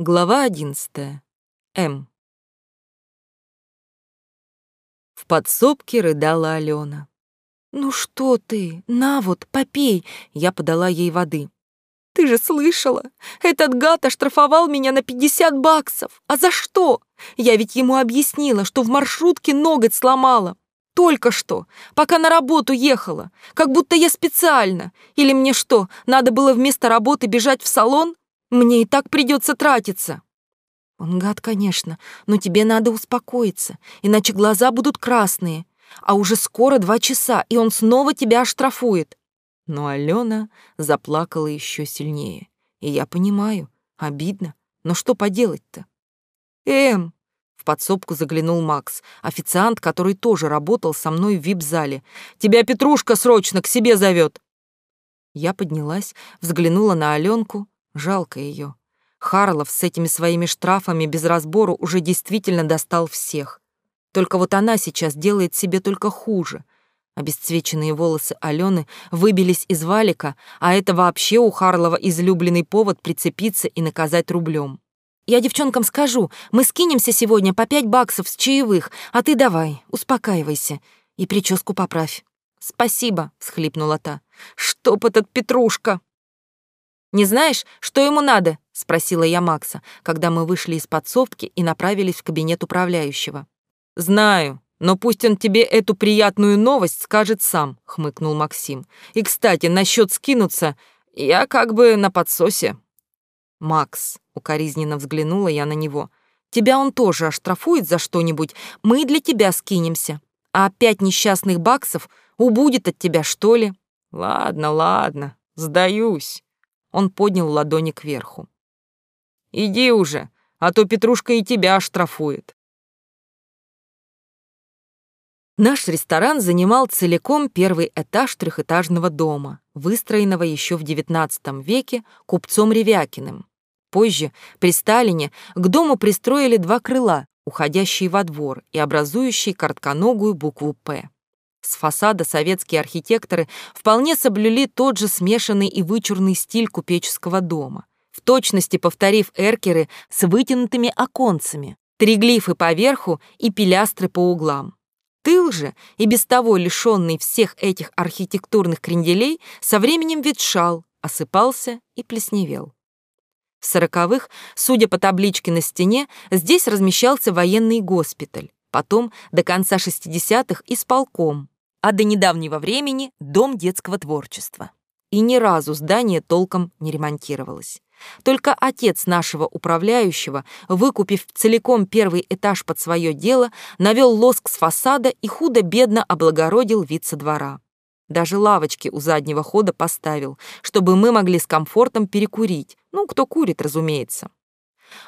Глава одиннадцатая. М. В подсобке рыдала Алена. «Ну что ты? На вот, попей!» Я подала ей воды. «Ты же слышала? Этот гад оштрафовал меня на 50 баксов. А за что? Я ведь ему объяснила, что в маршрутке ноготь сломала. Только что, пока на работу ехала. Как будто я специально. Или мне что, надо было вместо работы бежать в салон? Мне и так придется тратиться». «Он гад, конечно, но тебе надо успокоиться, иначе глаза будут красные. А уже скоро два часа, и он снова тебя оштрафует». Но Алена заплакала еще сильнее. И я понимаю, обидно, но что поделать-то? «Эм!» В подсобку заглянул Макс, официант, который тоже работал со мной в вип-зале. «Тебя Петрушка срочно к себе зовет!» Я поднялась, взглянула на Аленку, Жалко ее. Харлов с этими своими штрафами без разбору уже действительно достал всех. Только вот она сейчас делает себе только хуже. Обесцвеченные волосы Алены выбились из валика, а это вообще у Харлова излюбленный повод прицепиться и наказать рублем. «Я девчонкам скажу, мы скинемся сегодня по пять баксов с чаевых, а ты давай, успокаивайся и прическу поправь». «Спасибо», — всхлипнула та. «Чтоб этот Петрушка!» «Не знаешь, что ему надо?» — спросила я Макса, когда мы вышли из подсобки и направились в кабинет управляющего. «Знаю, но пусть он тебе эту приятную новость скажет сам», — хмыкнул Максим. «И, кстати, насчет скинуться, я как бы на подсосе». «Макс», — укоризненно взглянула я на него, — «тебя он тоже оштрафует за что-нибудь, мы для тебя скинемся. А пять несчастных баксов убудет от тебя, что ли?» «Ладно, ладно, сдаюсь». Он поднял ладони кверху. «Иди уже, а то Петрушка и тебя оштрафует». Наш ресторан занимал целиком первый этаж трехэтажного дома, выстроенного еще в XIX веке купцом Ревякиным. Позже, при Сталине, к дому пристроили два крыла, уходящие во двор и образующие коротконогую букву «П». С фасада советские архитекторы вполне соблюли тот же смешанный и вычурный стиль купеческого дома, в точности повторив эркеры с вытянутыми оконцами, триглифы поверху и пилястры по углам. Тыл же, и без того лишенный всех этих архитектурных кренделей, со временем ветшал, осыпался и плесневел. В сороковых, судя по табличке на стене, здесь размещался военный госпиталь, потом до конца 60-х исполком, а до недавнего времени Дом детского творчества. И ни разу здание толком не ремонтировалось. Только отец нашего управляющего, выкупив целиком первый этаж под свое дело, навел лоск с фасада и худо-бедно облагородил вид со двора. Даже лавочки у заднего хода поставил, чтобы мы могли с комфортом перекурить. Ну, кто курит, разумеется.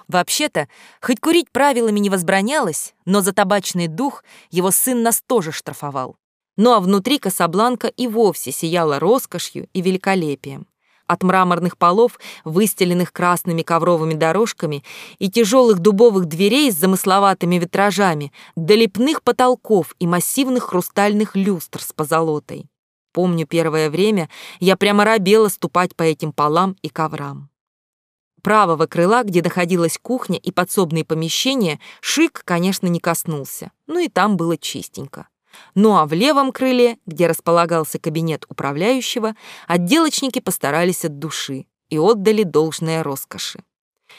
Вообще-то, хоть курить правилами не возбранялось, но за табачный дух его сын нас тоже штрафовал. Ну а внутри Касабланка и вовсе сияла роскошью и великолепием. От мраморных полов, выстеленных красными ковровыми дорожками, и тяжелых дубовых дверей с замысловатыми витражами, до лепных потолков и массивных хрустальных люстр с позолотой. Помню, первое время я прямо робела ступать по этим полам и коврам. Правого крыла, где находилась кухня и подсобные помещения, шик, конечно, не коснулся, но и там было чистенько. Ну а в левом крыле, где располагался кабинет управляющего, отделочники постарались от души и отдали должное роскоши.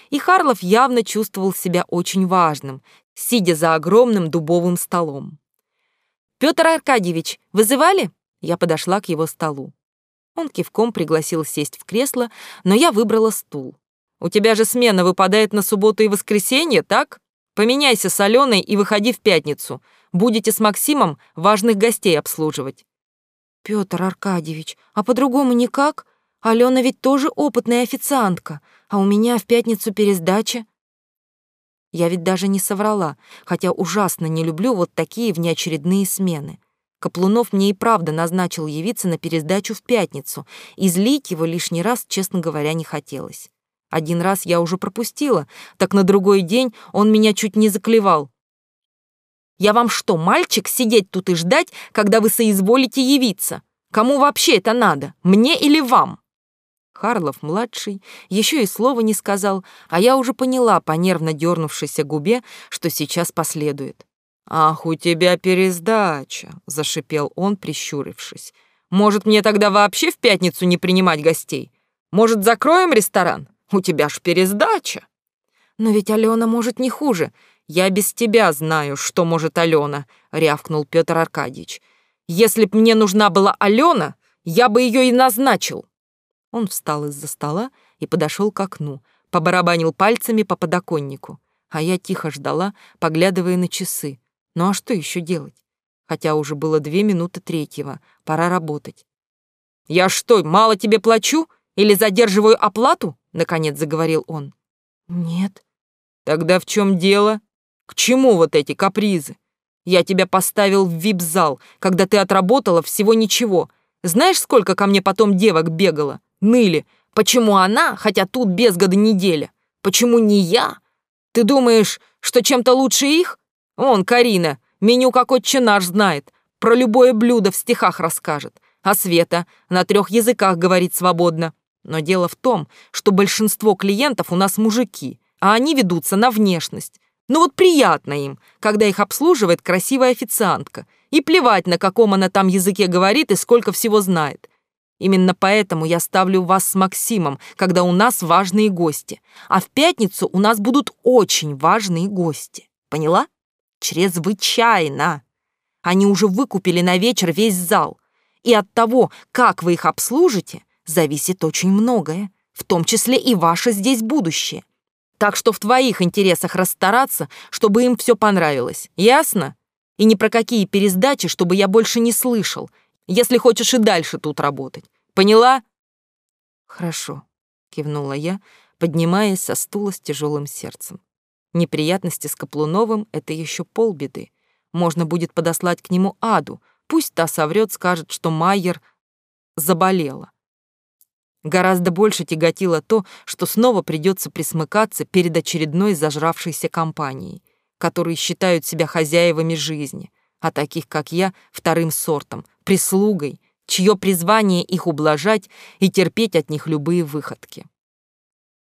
И Харлов явно чувствовал себя очень важным, сидя за огромным дубовым столом. «Петр Аркадьевич, вызывали?» Я подошла к его столу. Он кивком пригласил сесть в кресло, но я выбрала стул. У тебя же смена выпадает на субботу и воскресенье, так? Поменяйся с Аленой и выходи в пятницу. Будете с Максимом важных гостей обслуживать». «Петр Аркадьевич, а по-другому никак? Алена ведь тоже опытная официантка, а у меня в пятницу пересдача». Я ведь даже не соврала, хотя ужасно не люблю вот такие внеочередные смены. Каплунов мне и правда назначил явиться на пересдачу в пятницу, и злить его лишний раз, честно говоря, не хотелось. Один раз я уже пропустила, так на другой день он меня чуть не заклевал. «Я вам что, мальчик, сидеть тут и ждать, когда вы соизволите явиться? Кому вообще это надо, мне или вам?» Харлов-младший еще и слова не сказал, а я уже поняла по нервно дернувшейся губе, что сейчас последует. «Ах, у тебя пересдача!» — зашипел он, прищурившись. «Может, мне тогда вообще в пятницу не принимать гостей? Может, закроем ресторан? У тебя ж пересдача!» «Но ведь Алена может не хуже. Я без тебя знаю, что может Алена», — рявкнул Петр Аркадьевич. «Если б мне нужна была Алена, я бы ее и назначил». Он встал из-за стола и подошел к окну, побарабанил пальцами по подоконнику, а я тихо ждала, поглядывая на часы. Ну а что еще делать? Хотя уже было две минуты третьего, пора работать. «Я что, мало тебе плачу? Или задерживаю оплату?» — наконец заговорил он. «Нет». «Тогда в чем дело? К чему вот эти капризы? Я тебя поставил в вип-зал, когда ты отработала всего ничего. Знаешь, сколько ко мне потом девок бегало? ныли. Почему она, хотя тут без года неделя? Почему не я? Ты думаешь, что чем-то лучше их? Он, Карина, меню как отче наш знает, про любое блюдо в стихах расскажет, а Света на трех языках говорит свободно. Но дело в том, что большинство клиентов у нас мужики, а они ведутся на внешность. Ну вот приятно им, когда их обслуживает красивая официантка. И плевать, на каком она там языке говорит и сколько всего знает. Именно поэтому я ставлю вас с Максимом, когда у нас важные гости. А в пятницу у нас будут очень важные гости. Поняла? Чрезвычайно. Они уже выкупили на вечер весь зал. И от того, как вы их обслужите, зависит очень многое, в том числе и ваше здесь будущее. Так что в твоих интересах расстараться, чтобы им все понравилось. Ясно? И ни про какие пересдачи, чтобы я больше не слышал, если хочешь и дальше тут работать. Поняла?» «Хорошо», — кивнула я, поднимаясь со стула с тяжелым сердцем. Неприятности с Каплуновым — это еще полбеды. Можно будет подослать к нему Аду, пусть та соврет, скажет, что Майер заболела. Гораздо больше тяготило то, что снова придется присмыкаться перед очередной зажравшейся компанией, которые считают себя хозяевами жизни, а таких, как я, вторым сортом, прислугой, чье призвание их ублажать и терпеть от них любые выходки.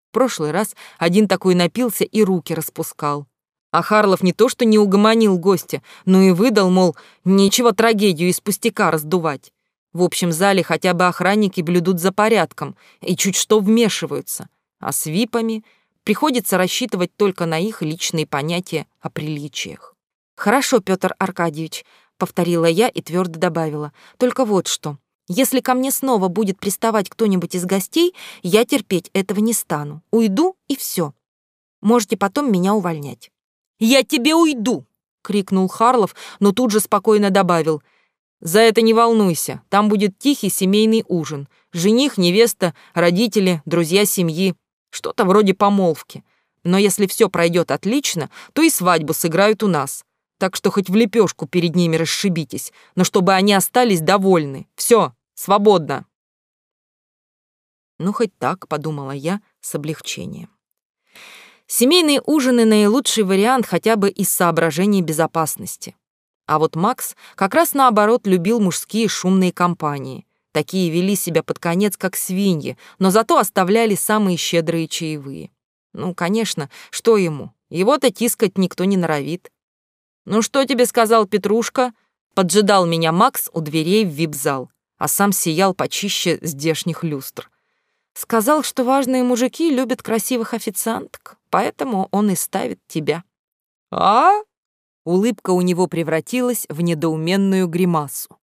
В прошлый раз один такой напился и руки распускал. А Харлов не то что не угомонил гостя, но и выдал, мол, нечего трагедию из пустяка раздувать. В общем зале хотя бы охранники блюдут за порядком и чуть что вмешиваются, а с випами приходится рассчитывать только на их личные понятия о приличиях. «Хорошо, Петр Аркадьевич, повторила я и твердо добавила. Только вот что. Если ко мне снова будет приставать кто-нибудь из гостей, я терпеть этого не стану. Уйду и все. Можете потом меня увольнять. Я тебе уйду, крикнул Харлов, но тут же спокойно добавил: за это не волнуйся. Там будет тихий семейный ужин. Жених, невеста, родители, друзья семьи. Что-то вроде помолвки. Но если все пройдет отлично, то и свадьбу сыграют у нас так что хоть в лепешку перед ними расшибитесь, но чтобы они остались довольны. Все, свободно. Ну, хоть так, подумала я с облегчением. Семейные ужины — наилучший вариант хотя бы из соображений безопасности. А вот Макс как раз наоборот любил мужские шумные компании. Такие вели себя под конец как свиньи, но зато оставляли самые щедрые чаевые. Ну, конечно, что ему? Его-то тискать никто не норовит. «Ну что тебе сказал Петрушка?» Поджидал меня Макс у дверей в вип-зал, а сам сиял почище здешних люстр. Сказал, что важные мужики любят красивых официанток, поэтому он и ставит тебя. «А?» Улыбка у него превратилась в недоуменную гримасу.